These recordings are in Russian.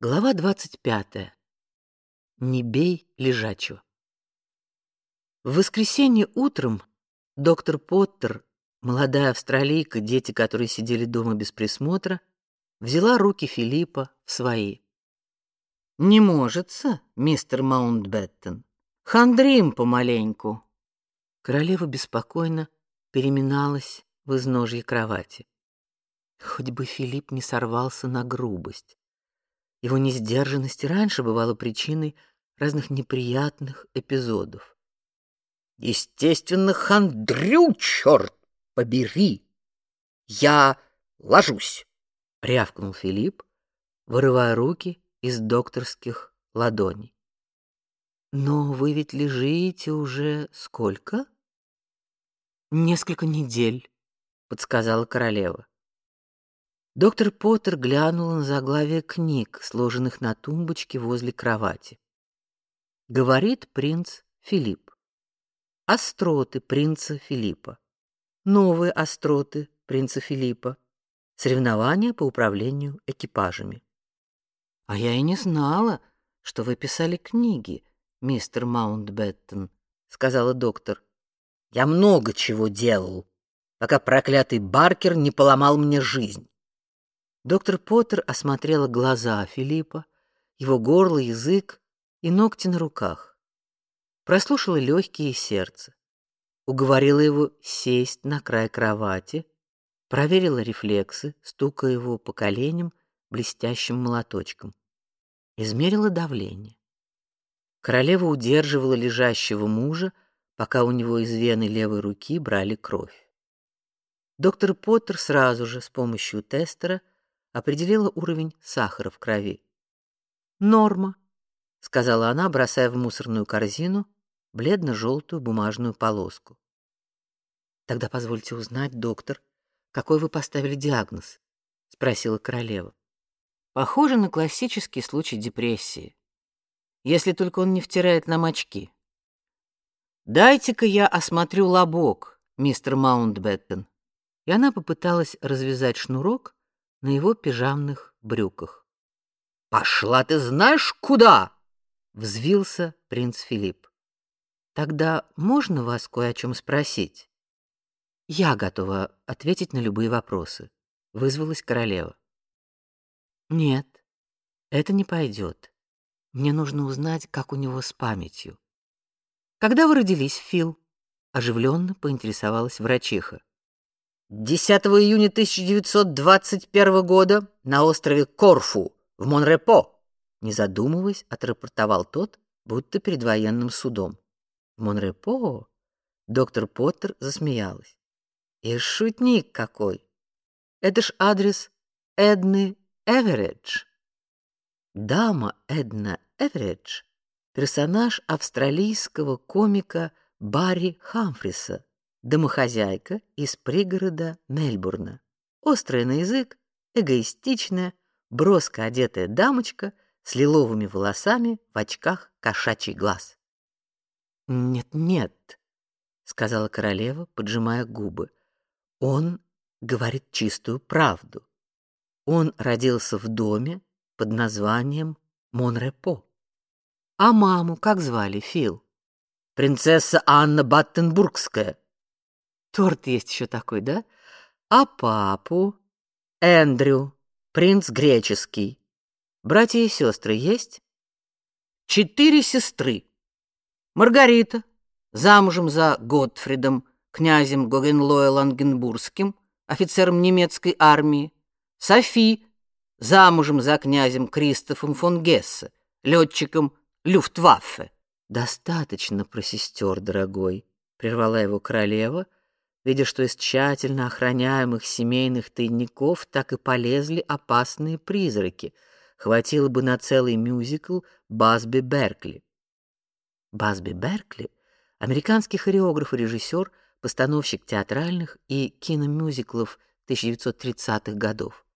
Глава 25. Не бей лежачего. В воскресенье утром доктор Поттер, молодая австралийка, дети которой сидели дома без присмотра, взяла руки Филиппа в свои. Не можется, мистер Маунтбеттен. Хандрим помаленьку. Королева беспокойно переминалась в изножье кровати. Хоть бы Филипп не сорвался на грубость. Его несдержанность раньше бывала причиной разных неприятных эпизодов. Естественно, хандрю, черт побери. Я ложусь, рявкнул Филипп, вырывая руки из докторских ладоней. Но вы ведь лежите уже сколько? Несколько недель, подсказала королева. Доктор Поттер глянула на заглавие книг, сложенных на тумбочке возле кровати. Говорит принц Филипп. Остроты принца Филиппа. Новые остроты принца Филиппа. Соревнования по управлению экипажами. А я и не знала, что вы писали книги, мистер Маунтбеттен, сказала доктор. Я много чего делал, пока проклятый Баркер не поломал мне жизнь. Доктор Поттер осмотрела глаза Филиппа, его горло, язык и ногти на руках. Прослушала легкие и сердце. Уговорила его сесть на край кровати, проверила рефлексы, стукая его по коленям блестящим молоточком. Измерила давление. Королева удерживала лежащего мужа, пока у него из вены левой руки брали кровь. Доктор Поттер сразу же с помощью тестера определила уровень сахара в крови. Норма, сказала она, бросая в мусорную корзину бледно-желтую бумажную полоску. Тогда позвольте узнать, доктор, какой вы поставили диагноз? спросила королева. Похоже на классический случай депрессии. Если только он не втирает нам очки. Дайте-ка я осмотрю лобок, мистер Маунтбеттен. И она попыталась развязать шнурок, на его пижамных брюках. Пошла ты знаешь куда? взвился принц Филипп. Тогда можно вас кое о чем спросить? Я готова ответить на любые вопросы, вызвалась королева. Нет, это не пойдет. Мне нужно узнать, как у него с памятью. Когда вы родились, Фил? оживленно поинтересовалась врачиха. 10 июня 1921 года на острове Корфу в Монрепо, не задумываясь, отрапортовал тот, будто перед военным судом. В Монрепо доктор Поттер засмеялась. И шутник какой. Это ж адрес Эдны Эверидж. Дама Эдна Эверидж персонаж австралийского комика Барри Хамфриса домохозяйка из пригорода Мельбурна. Острая на язык, эгоистичная, броско одетая дамочка с лиловыми волосами в очках кошачий глаз. Нет, нет, сказала королева, поджимая губы. Он говорит чистую правду. Он родился в доме под названием Монрепо. А маму как звали, Фил? Принцесса Анна Баттенбургская. Торт есть еще такой, да? А папу? Эндрю, принц греческий. Братья и сестры есть? Четыре сестры. Маргарита, замужем за Готфридом, князем Гогенлоэ-Лангенбургским, офицером немецкой армии. Софи, замужем за князем Кристофом фон Гессе, летчиком Люфтваффе. Достаточно про сестер, дорогой, прервала его королева видя, что из тщательно охраняемых семейных тайников так и полезли опасные призраки. Хватило бы на целый мюзикл Басби Беркли. Басби Беркли американский хореограф и режиссер, постановщик театральных и киномюзиклов 1930-х годов.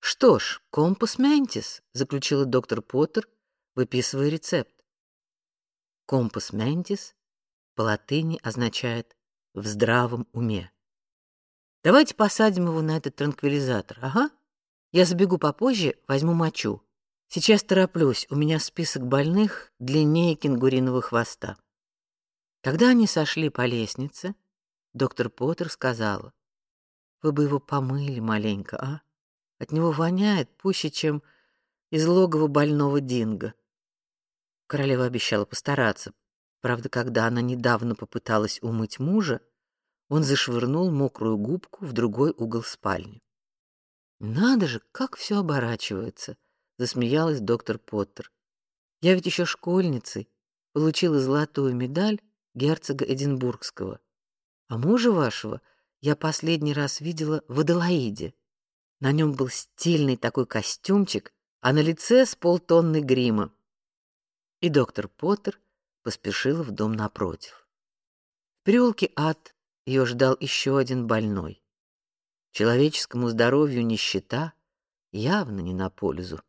Что ж, компас ментис, заключила доктор Поттер, выписывая рецепт. Компас ментис по латыни означает в здравом уме. Давайте посадим его на этот транквилизатор. Ага. Я забегу попозже, возьму мочу. Сейчас тороплюсь, у меня список больных длиннее кенгуриного хвоста. Когда они сошли по лестнице, доктор Поттер сказала: "Вы бы его помыли маленько, а? От него воняет пуще, чем из логова больного динго". Королева обещала постараться. Правда, когда она недавно попыталась умыть мужа, он зашвырнул мокрую губку в другой угол спальни. Надо же, как все оборачивается, засмеялась доктор Поттер. Я ведь еще школьницей получила золотую медаль герцога Эдинбургского. А мужа вашего я последний раз видела в Аделаиде. На нем был стильный такой костюмчик, а на лице с полтонны грима. И доктор Поттер поспешила в дом напротив. В переулке Ад ее ждал еще один больной. Человеческому здоровью нищета явно не на пользу.